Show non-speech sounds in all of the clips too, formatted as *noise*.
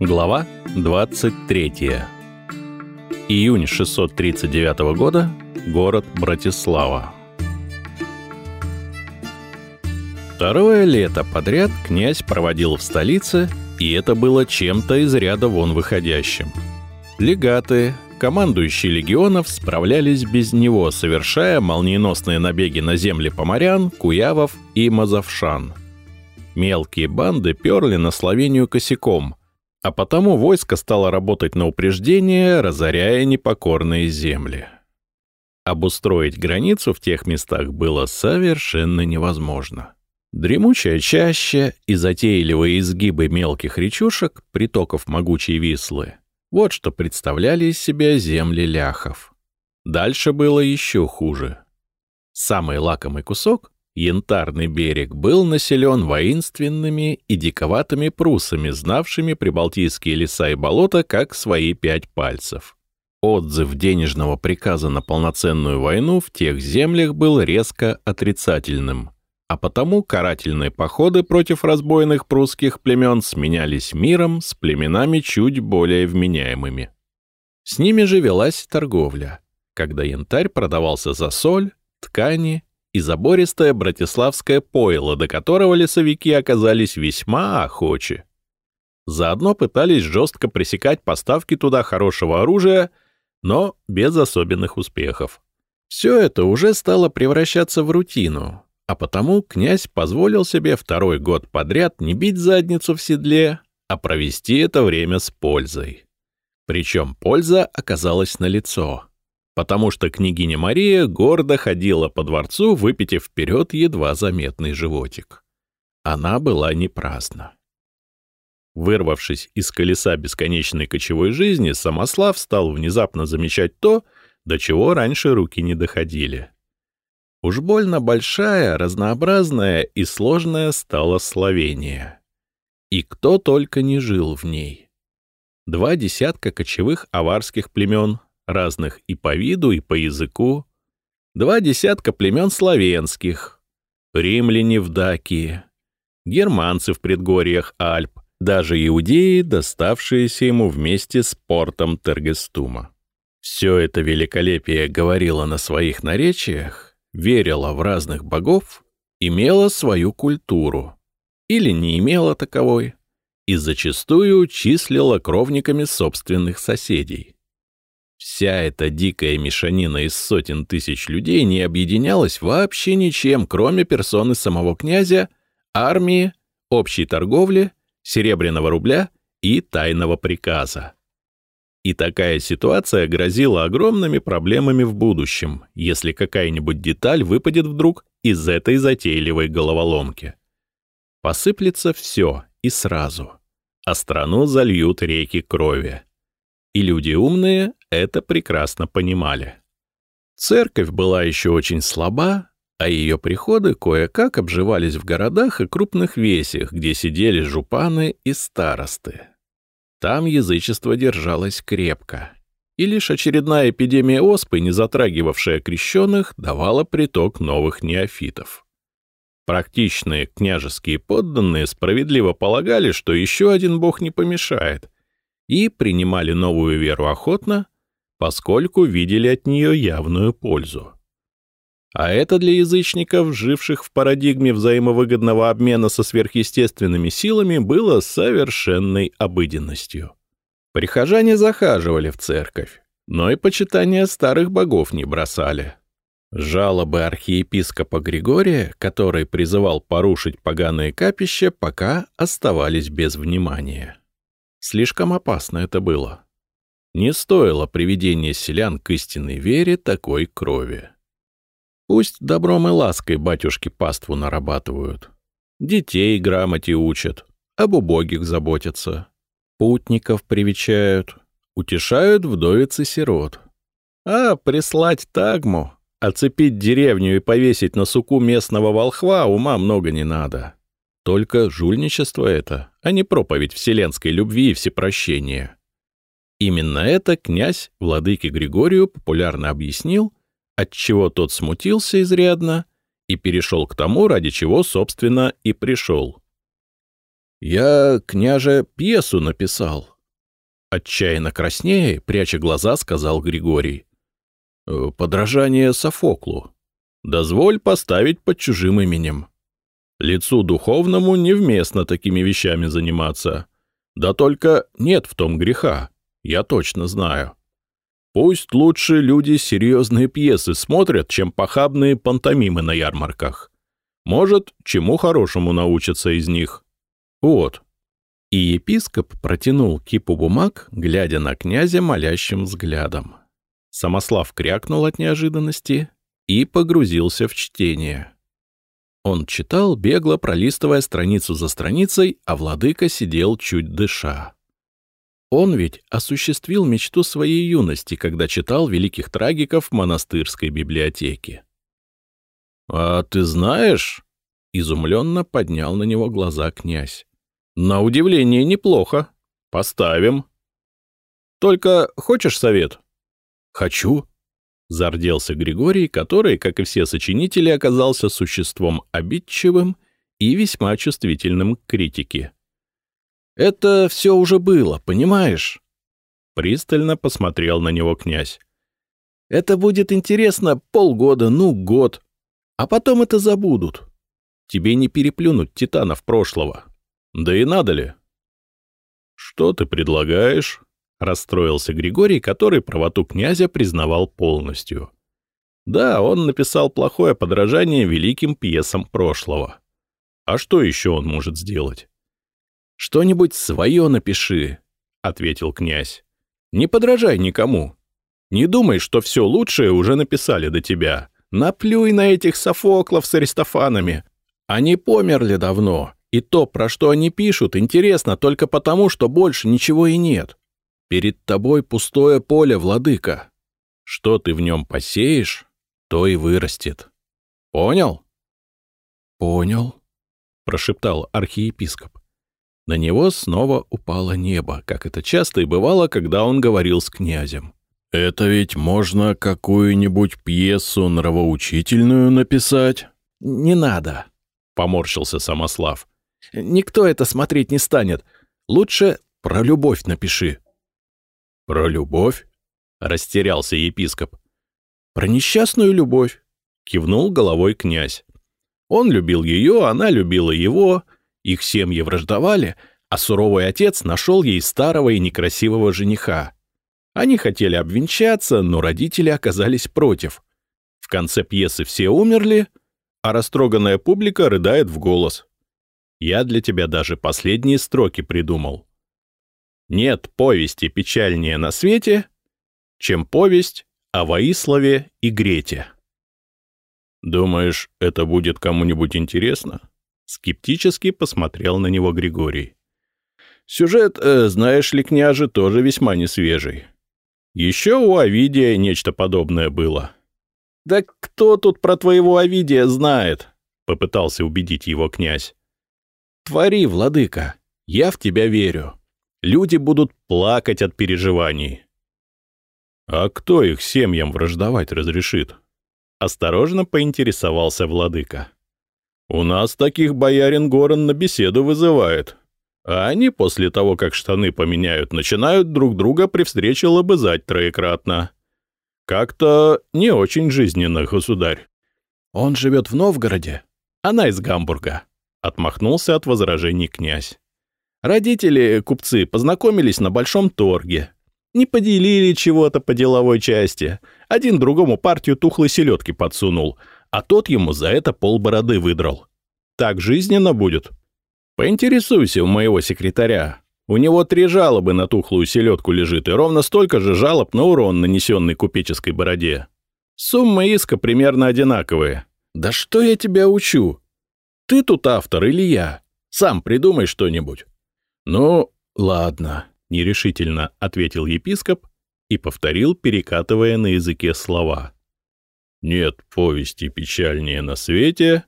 Глава 23. Июнь 639 года. Город Братислава. Второе лето подряд князь проводил в столице, и это было чем-то из ряда вон выходящим. Легаты, командующие легионов справлялись без него, совершая молниеносные набеги на земли поморян, куявов и мазовшан. Мелкие банды перли на Словению косяком, а потому войско стало работать на упреждение, разоряя непокорные земли. Обустроить границу в тех местах было совершенно невозможно. Дремучая чаща и затейливые изгибы мелких речушек, притоков могучей Вислы, вот что представляли из себя земли ляхов. Дальше было еще хуже. Самый лакомый кусок, янтарный берег, был населен воинственными и диковатыми прусами, знавшими прибалтийские леса и болота как свои пять пальцев. Отзыв денежного приказа на полноценную войну в тех землях был резко отрицательным — а потому карательные походы против разбойных прусских племен сменялись миром с племенами чуть более вменяемыми. С ними же велась торговля, когда янтарь продавался за соль, ткани и забористое братиславское пойло, до которого лесовики оказались весьма охочи. Заодно пытались жестко пресекать поставки туда хорошего оружия, но без особенных успехов. Все это уже стало превращаться в рутину, а потому князь позволил себе второй год подряд не бить задницу в седле, а провести это время с пользой. Причем польза оказалась налицо, потому что княгиня Мария гордо ходила по дворцу, выпитив вперед едва заметный животик. Она была не праздна. Вырвавшись из колеса бесконечной кочевой жизни, Самослав стал внезапно замечать то, до чего раньше руки не доходили — Уж больно большая, разнообразная и сложная стала Словения. И кто только не жил в ней. Два десятка кочевых аварских племен, разных и по виду, и по языку. Два десятка племен славянских. Римляне в Дакии. Германцы в предгорьях Альп. Даже иудеи, доставшиеся ему вместе с портом Тергестума. Все это великолепие говорило на своих наречиях, верила в разных богов, имела свою культуру или не имела таковой и зачастую числила кровниками собственных соседей. Вся эта дикая мешанина из сотен тысяч людей не объединялась вообще ничем, кроме персоны самого князя, армии, общей торговли, серебряного рубля и тайного приказа. И такая ситуация грозила огромными проблемами в будущем, если какая-нибудь деталь выпадет вдруг из этой затейливой головоломки. Посыплется все и сразу, а страну зальют реки крови. И люди умные это прекрасно понимали. Церковь была еще очень слаба, а ее приходы кое-как обживались в городах и крупных весях, где сидели жупаны и старосты. Там язычество держалось крепко, и лишь очередная эпидемия оспы, не затрагивавшая крещенных, давала приток новых неофитов. Практичные княжеские подданные справедливо полагали, что еще один бог не помешает, и принимали новую веру охотно, поскольку видели от нее явную пользу. А это для язычников, живших в парадигме взаимовыгодного обмена со сверхъестественными силами, было совершенной обыденностью. Прихожане захаживали в церковь, но и почитание старых богов не бросали. Жалобы архиепископа Григория, который призывал порушить поганые капища, пока оставались без внимания. Слишком опасно это было. Не стоило приведения селян к истинной вере такой крови. Пусть добром и лаской батюшки паству нарабатывают. Детей грамоте учат, об убогих заботятся. Путников привечают, утешают вдовиц и сирот. А прислать тагму, оцепить деревню и повесить на суку местного волхва ума много не надо. Только жульничество это, а не проповедь вселенской любви и всепрощения. Именно это князь владыке Григорию популярно объяснил — отчего тот смутился изрядно и перешел к тому, ради чего, собственно, и пришел. Я, княже, пьесу написал. Отчаянно краснее, пряча глаза, сказал Григорий. «Э, подражание Софоклу. Дозволь поставить под чужим именем. Лицу духовному невместно такими вещами заниматься. Да только нет в том греха, я точно знаю. Пусть лучше люди серьезные пьесы смотрят, чем похабные пантомимы на ярмарках. Может, чему хорошему научатся из них. Вот. И епископ протянул кипу бумаг, глядя на князя молящим взглядом. Самослав крякнул от неожиданности и погрузился в чтение. Он читал, бегло пролистывая страницу за страницей, а владыка сидел чуть дыша. Он ведь осуществил мечту своей юности, когда читал великих трагиков в монастырской библиотеке. «А ты знаешь?» — изумленно поднял на него глаза князь. «На удивление неплохо. Поставим. Только хочешь совет?» «Хочу», — зарделся Григорий, который, как и все сочинители, оказался существом обидчивым и весьма чувствительным к критике. Это все уже было, понимаешь?» Пристально посмотрел на него князь. «Это будет интересно полгода, ну, год. А потом это забудут. Тебе не переплюнуть титанов прошлого. Да и надо ли?» «Что ты предлагаешь?» — расстроился Григорий, который правоту князя признавал полностью. Да, он написал плохое подражание великим пьесам прошлого. А что еще он может сделать? «Что-нибудь свое напиши», — ответил князь. «Не подражай никому. Не думай, что все лучшее уже написали до тебя. Наплюй на этих Софоклов с Аристофанами. Они померли давно, и то, про что они пишут, интересно только потому, что больше ничего и нет. Перед тобой пустое поле, владыка. Что ты в нем посеешь, то и вырастет. Понял?» «Понял», — прошептал архиепископ. На него снова упало небо, как это часто и бывало, когда он говорил с князем. «Это ведь можно какую-нибудь пьесу нравоучительную написать?» «Не надо», — поморщился Самослав. «Никто это смотреть не станет. Лучше про любовь напиши». «Про любовь?» — растерялся епископ. «Про несчастную любовь», — кивнул головой князь. Он любил ее, она любила его, их семьи враждовали, а суровый отец нашел ей старого и некрасивого жениха. Они хотели обвенчаться, но родители оказались против. В конце пьесы все умерли, а растроганная публика рыдает в голос. Я для тебя даже последние строки придумал. Нет повести печальнее на свете, чем повесть о Воиславе и Грете. Думаешь, это будет кому-нибудь интересно? Скептически посмотрел на него Григорий. Сюжет, э, знаешь ли, княже, тоже весьма несвежий. Еще у Овидия нечто подобное было. «Да кто тут про твоего Овидия знает?» — попытался убедить его князь. «Твори, владыка, я в тебя верю. Люди будут плакать от переживаний». «А кто их семьям враждовать разрешит?» Осторожно поинтересовался владыка. У нас таких боярин Горан на беседу вызывает. А они после того, как штаны поменяют, начинают друг друга при встрече лобызать троекратно. Как-то не очень жизненно, государь. Он живет в Новгороде. Она из Гамбурга. Отмахнулся от возражений князь. Родители, купцы, познакомились на большом торге. Не поделили чего-то по деловой части. Один другому партию тухлой селедки подсунул — а тот ему за это полбороды выдрал. Так жизненно будет. Поинтересуйся у моего секретаря. У него три жалобы на тухлую селедку лежит и ровно столько же жалоб на урон, нанесенный купеческой бороде. Суммы иска примерно одинаковые. Да что я тебя учу? Ты тут автор или я? Сам придумай что-нибудь. Ну, ладно, нерешительно ответил епископ и повторил, перекатывая на языке слова. Нет повести печальнее на свете,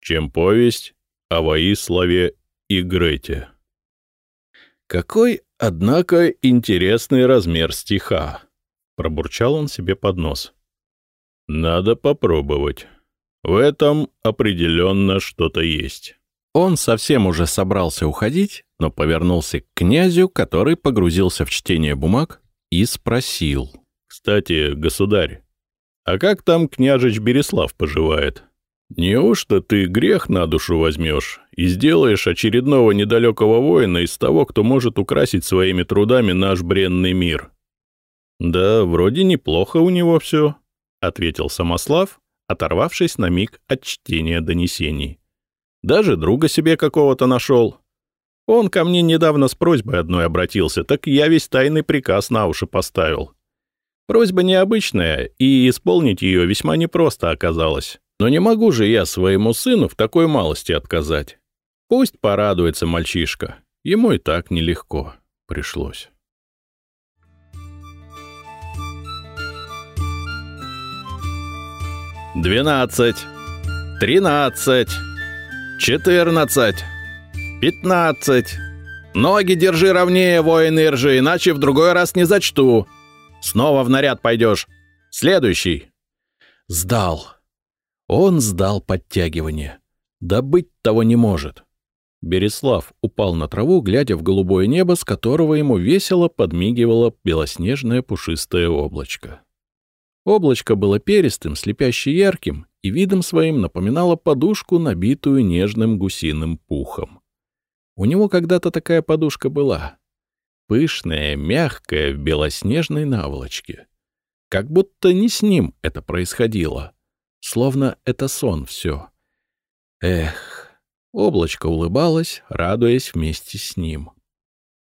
чем повесть о Воиславе и Грете. Какой, однако, интересный размер стиха, пробурчал он себе под нос. Надо попробовать. В этом определенно что-то есть. Он совсем уже собрался уходить, но повернулся к князю, который погрузился в чтение бумаг, и спросил. «Кстати, государь, а как там княжич Береслав поживает? Неужто ты грех на душу возьмешь и сделаешь очередного недалекого воина из того, кто может украсить своими трудами наш бренный мир?» «Да, вроде неплохо у него все», — ответил Самослав, оторвавшись на миг от чтения донесений. Даже друга себе какого-то нашел. Он ко мне недавно с просьбой одной обратился, так я весь тайный приказ на уши поставил. Просьба необычная, и исполнить ее весьма непросто оказалось. Но не могу же я своему сыну в такой малости отказать. Пусть порадуется мальчишка. Ему и так нелегко пришлось. Двенадцать. Тринадцать. «Четырнадцать! Пятнадцать! Ноги держи ровнее, воин Иржи, иначе в другой раз не зачту! Снова в наряд пойдешь! Следующий!» Сдал. Он сдал подтягивание. Да быть того не может. Береслав упал на траву, глядя в голубое небо, с которого ему весело подмигивало белоснежное пушистое облачко. Облачко было перистым, слепяще ярким, и видом своим напоминала подушку, набитую нежным гусиным пухом. У него когда-то такая подушка была. Пышная, мягкая, в белоснежной наволочке. Как будто не с ним это происходило. Словно это сон все. Эх, облачко улыбалось, радуясь вместе с ним.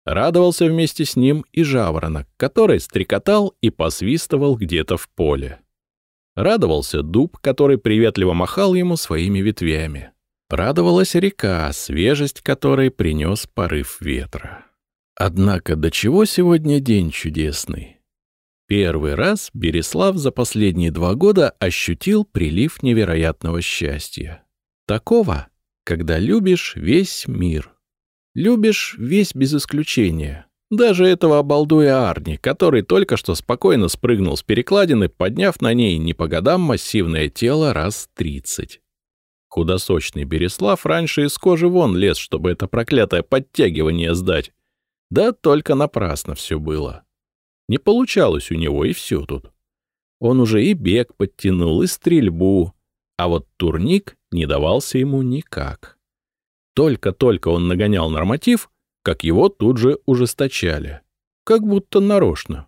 Радовался вместе с ним и жаворонок, который стрекотал и посвистывал где-то в поле. Радовался дуб, который приветливо махал ему своими ветвями. Радовалась река, свежесть которой принес порыв ветра. Однако до чего сегодня день чудесный? Первый раз Береслав за последние два года ощутил прилив невероятного счастья. Такого, когда любишь весь мир. Любишь весь без исключения. Даже этого обалдуя Арни, который только что спокойно спрыгнул с перекладины, подняв на ней не по годам массивное тело раз тридцать. Худосочный Береслав раньше из кожи вон лез, чтобы это проклятое подтягивание сдать. Да только напрасно все было. Не получалось у него, и все тут. Он уже и бег подтянул, и стрельбу, а вот турник не давался ему никак. Только-только он нагонял норматив, как его тут же ужесточали. Как будто нарочно.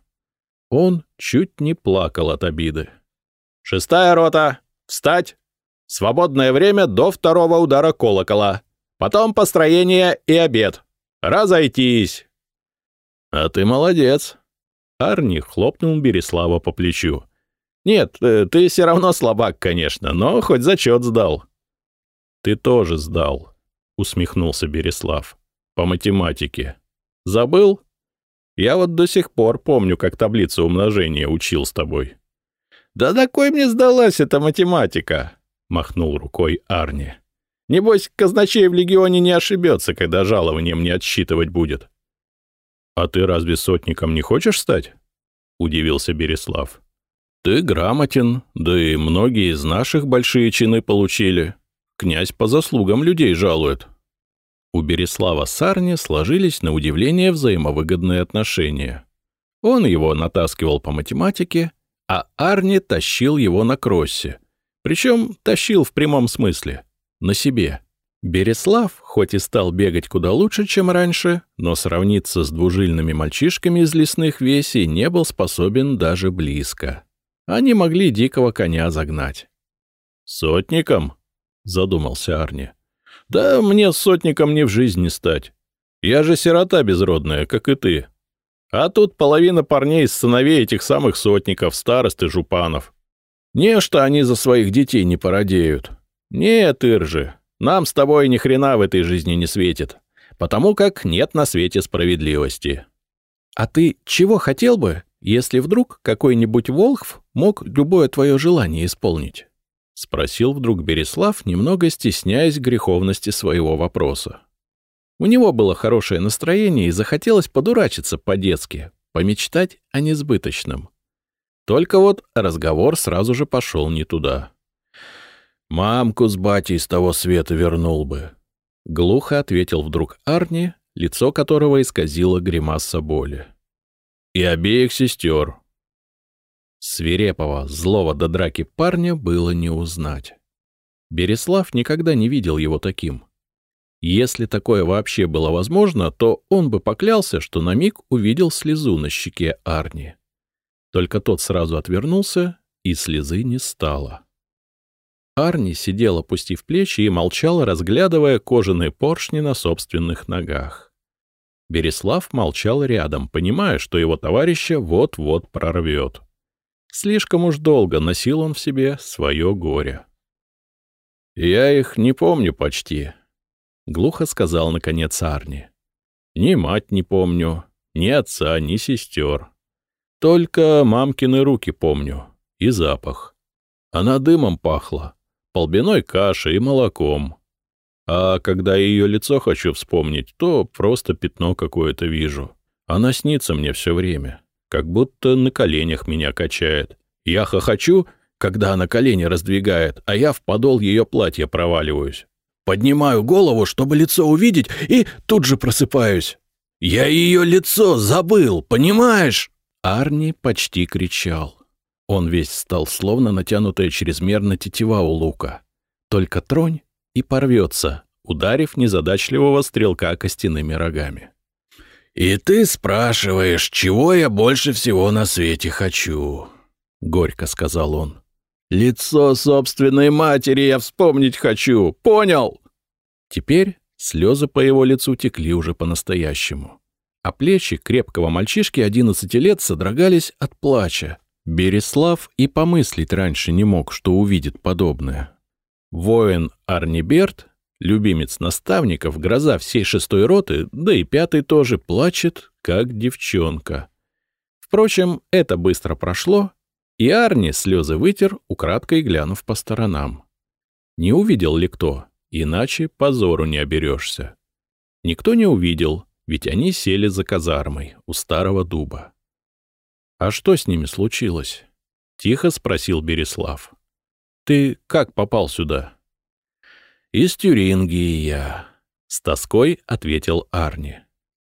Он чуть не плакал от обиды. «Шестая рота! Встать! Свободное время до второго удара колокола. Потом построение и обед. Разойтись!» «А ты молодец!» Арни хлопнул Береслава по плечу. «Нет, э, ты все равно слабак, конечно, но хоть зачет сдал». «Ты тоже сдал», — усмехнулся Береслав по математике. Забыл? Я вот до сих пор помню, как таблицу умножения учил с тобой. Да на кой мне сдалась эта математика? Махнул рукой Арни. Небось, казначей в легионе не ошибется, когда жалование мне отсчитывать будет. А ты разве сотником не хочешь стать? Удивился Береслав. Ты грамотен, да и многие из наших большие чины получили. Князь по заслугам людей жалует. У Береслава Арни сложились на удивление взаимовыгодные отношения. Он его натаскивал по математике, а Арни тащил его на кроссе. Причем тащил в прямом смысле. На себе. Береслав, хоть и стал бегать куда лучше, чем раньше, но сравниться с двужильными мальчишками из лесных весей не был способен даже близко. Они могли дикого коня загнать. «Сотником?» — задумался Арни. Да мне сотником не в жизни стать. Я же сирота безродная, как и ты. А тут половина парней из сыновей этих самых сотников, старост и жупанов. Не что они за своих детей не породеют. Нет, Иржи, нам с тобой ни хрена в этой жизни не светит, потому как нет на свете справедливости. А ты чего хотел бы, если вдруг какой-нибудь Волхв мог любое твое желание исполнить? — спросил вдруг Береслав, немного стесняясь греховности своего вопроса. У него было хорошее настроение и захотелось подурачиться по-детски, помечтать о несбыточном. Только вот разговор сразу же пошел не туда. «Мамку с батей с того света вернул бы. Глухо ответил вдруг Арни, лицо которого исказило гримаса боли. «И обеих сестер». Свирепого, злого до драки парня было не узнать. Береслав никогда не видел его таким. Если такое вообще было возможно, то он бы поклялся, что на миг увидел слезу на щеке Арни. Только тот сразу отвернулся, и слезы не стало. Арни сидел, опустив плечи, и молчал, разглядывая кожаные поршни на собственных ногах. Береслав молчал рядом, понимая, что его товарища вот-вот прорвет. Слишком уж долго носил он в себе свое горе. «Я их не помню почти», — глухо сказал наконец Арни. «Ни мать не помню, ни отца, ни сестер. Только мамкины руки помню и запах. Она дымом пахла, полбиной кашей и молоком. А когда ее лицо хочу вспомнить, то просто пятно какое-то вижу. Она снится мне все время, как будто на коленях меня качает. Я хохочу, когда она колени раздвигает, а я в подол ее платья проваливаюсь. Поднимаю голову, чтобы лицо увидеть, и тут же просыпаюсь. Я ее лицо забыл, понимаешь? Арни почти кричал. Он весь стал словно натянутая чрезмерно тетива у лука. Только тронь и порвется, ударив незадачливого стрелка костяными рогами. «И ты спрашиваешь, чего я больше всего на свете хочу?» — горько сказал он. «Лицо собственной матери я вспомнить хочу, понял?» Теперь слезы по его лицу текли уже по-настоящему, а плечи крепкого мальчишки одиннадцати лет содрогались от плача. Береслав и помыслить раньше не мог, что увидит подобное. Воин Арниберт, любимец наставников, гроза всей шестой роты, да и пятый тоже, плачет, как девчонка. Впрочем, это быстро прошло, и Арни слезы вытер, украдкой глянув по сторонам. Не увидел ли кто, иначе позору не оберешься. Никто не увидел, ведь они сели за казармой у старого дуба. «А что с ними случилось?» — тихо спросил Береслав. «Ты как попал сюда?» «Из Тюрингии я», — с тоской ответил Арни.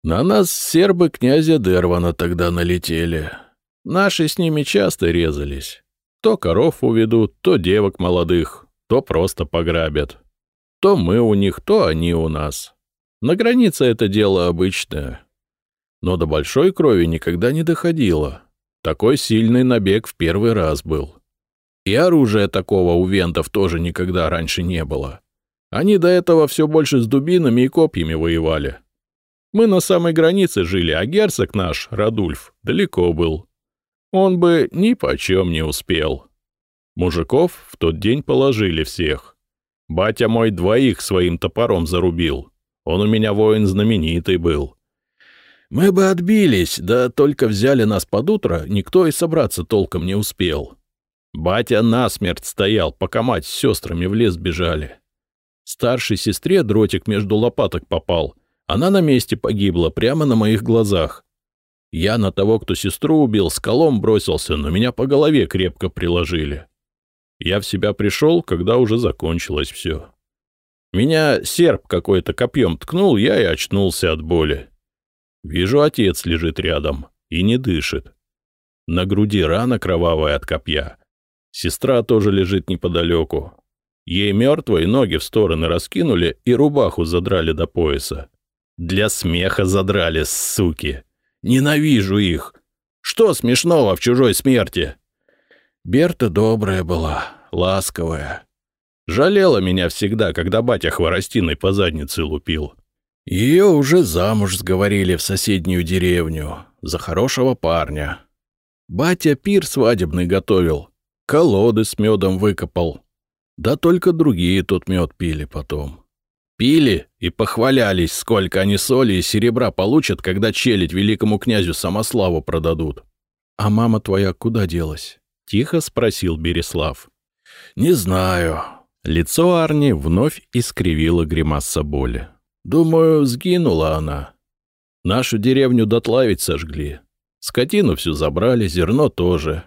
«На нас сербы князя Дервана тогда налетели. Наши с ними часто резались. То коров уведут, то девок молодых, то просто пограбят. То мы у них, то они у нас. На границе это дело обычное. Но до большой крови никогда не доходило. Такой сильный набег в первый раз был. И оружия такого у вентов тоже никогда раньше не было. Они до этого все больше с дубинами и копьями воевали. Мы на самой границе жили, а герцог наш, Радульф, далеко был. Он бы ни почем не успел. Мужиков в тот день положили всех. Батя мой двоих своим топором зарубил. Он у меня воин знаменитый был. Мы бы отбились, да только взяли нас под утро, никто и собраться толком не успел. Батя насмерть стоял, пока мать с сестрами в лес бежали. Старшей сестре дротик между лопаток попал. Она на месте погибла, прямо на моих глазах. Я на того, кто сестру убил, с колом бросился, но меня по голове крепко приложили. Я в себя пришел, когда уже закончилось все. Меня серп какой-то копьем ткнул, я и очнулся от боли. Вижу, отец лежит рядом и не дышит. На груди рана кровавая от копья. Сестра тоже лежит неподалеку. Ей мертвые ноги в стороны раскинули и рубаху задрали до пояса. Для смеха задрали, суки. Ненавижу их. Что смешного в чужой смерти? Берта добрая была, ласковая. Жалела меня всегда, когда батя хворостиной по заднице лупил. Ее уже замуж сговорили в соседнюю деревню за хорошего парня. Батя пир свадебный готовил, колоды с медом выкопал. Да только другие тот мед пили потом. Пили и похвалялись, сколько они соли и серебра получат, когда челядь великому князю Самославу продадут. — А мама твоя куда делась? — тихо спросил Береслав. — Не знаю. Лицо Арни вновь искривило гримаса боли. Думаю, сгинула она. Нашу деревню дотлавить сожгли. Скотину всю забрали, зерно тоже.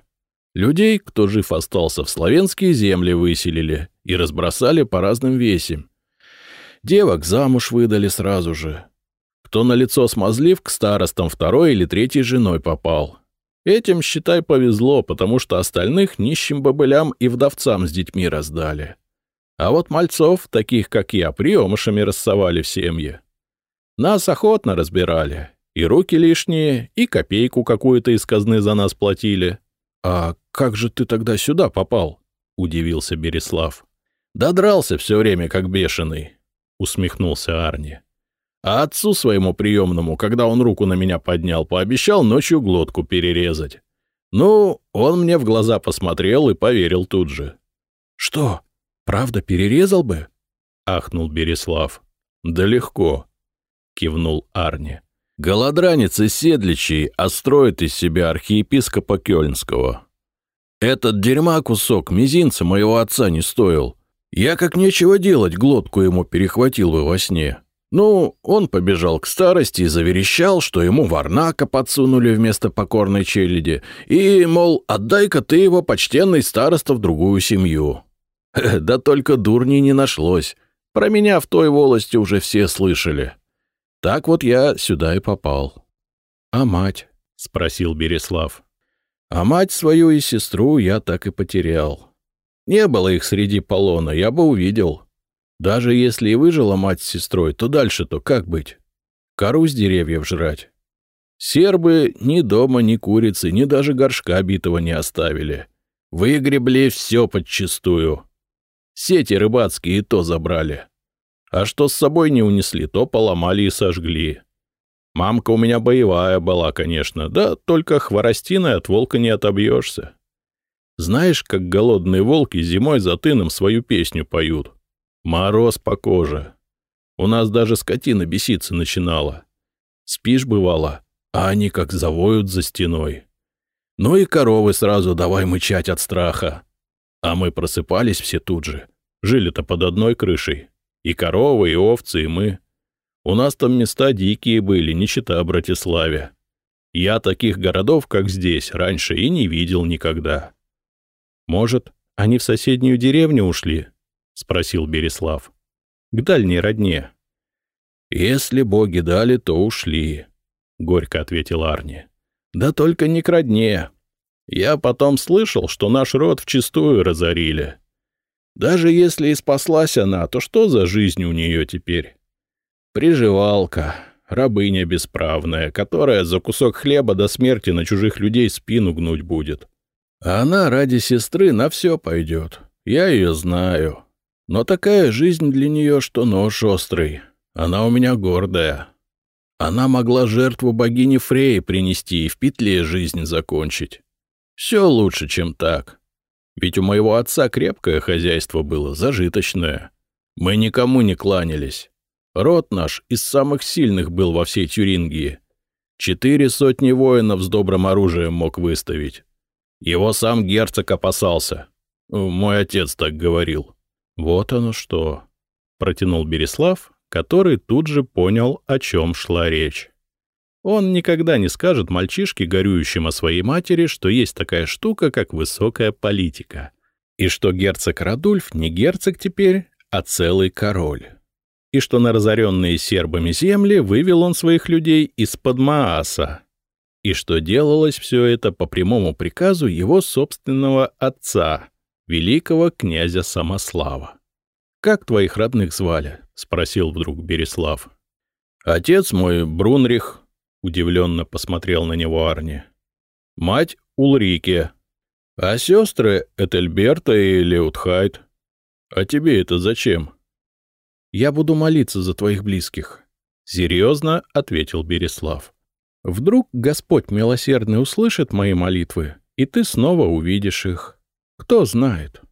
Людей, кто жив остался, в славянские земли выселили и разбросали по разным весям. Девок замуж выдали сразу же. Кто на лицо смазлив, к старостам второй или третьей женой попал. Этим, считай, повезло, потому что остальных нищим бобылям и вдовцам с детьми раздали. А вот мальцов, таких как я, приемышами рассовали в семье. Нас охотно разбирали. И руки лишние, и копейку какую-то из казны за нас платили. — А как же ты тогда сюда попал? — удивился Береслав. — Да дрался все время, как бешеный, — усмехнулся Арни. А отцу своему приемному, когда он руку на меня поднял, пообещал ночью глотку перерезать. Ну, он мне в глаза посмотрел и поверил тут же. — Что, правда перерезал бы? — ахнул Береслав. — Да легко, — кивнул Арни. Голодранец из Седличей, а строит из себя архиепископа Кёльнского. Этот дерьма кусок мизинца моего отца не стоил. Я как нечего делать глотку ему перехватил бы во сне. Ну, он побежал к старости и заверещал, что ему варнака подсунули вместо покорной челяди, и, мол, отдай-ка ты его, почтенный староста, в другую семью. *laughs* Да только дурней не нашлось. Про меня в той волости уже все слышали. Так вот я сюда и попал. — А мать? — спросил Береслав. — А мать свою и сестру я так и потерял. Не было их среди полона, я бы увидел. Даже если и выжила мать с сестрой, то дальше-то как быть? Кору с деревьев жрать. Сербы ни дома, ни курицы, ни даже горшка битого не оставили. Выгребли все подчистую. Сети рыбацкие то забрали. А что с собой не унесли, то поломали и сожгли. Мамка у меня боевая была, конечно, да только хворостиной от волка не отобьешься. Знаешь, как голодные волки зимой за тыном свою песню поют? Мороз по коже. У нас даже скотина беситься начинала. Спишь, бывало, а они как завоют за стеной. Ну и коровы сразу давай мычать от страха. А мы просыпались все тут же. Жили-то под одной крышей. И коровы, и овцы, и мы. У нас там места дикие были, не чита Братиславе. Я таких городов, как здесь, раньше и не видел никогда. Может, они в соседнюю деревню ушли? — спросил Береслав. — К дальней родне. — Если боги дали, то ушли, — горько ответил Арни. — Да только не к родне. Я потом слышал, что наш род вчистую разорили. Даже если и спаслась она, то что за жизнь у нее теперь? Приживалка, рабыня бесправная, которая за кусок хлеба до смерти на чужих людей спину гнуть будет. А она ради сестры на все пойдет. Я ее знаю. Но такая жизнь для нее, что нож острый. Она у меня гордая. Она могла жертву богини Фреи принести и в петле жизнь закончить. Все лучше, чем так. Ведь у моего отца крепкое хозяйство было, зажиточное. Мы никому не кланялись. Род наш из самых сильных был во всей Тюрингии. Четыре сотни воинов с добрым оружием мог выставить. Его сам герцог опасался. Мой отец так говорил. Вот оно что, — протянул Береслав, который тут же понял, о чем шла речь. Он никогда не скажет мальчишке, горюющим о своей матери, что есть такая штука, как высокая политика, и что герцог Радульф не герцог теперь, а целый король, и что на разоренные сербами земли вывел он своих людей из-под Мааса, и что делалось все это по прямому приказу его собственного отца, великого князя Самослава. «Как твоих родных звали?» — спросил вдруг Береслав. «Отец мой Брунрих, — удивленно посмотрел на него Арни. «Мать Улрике, а сестры Этельберта и Леутхайт. А тебе это зачем?» «Я буду молиться за твоих близких», — серьезно ответил Береслав. «Вдруг Господь милосердный услышит мои молитвы, и ты снова увидишь их. Кто знает?»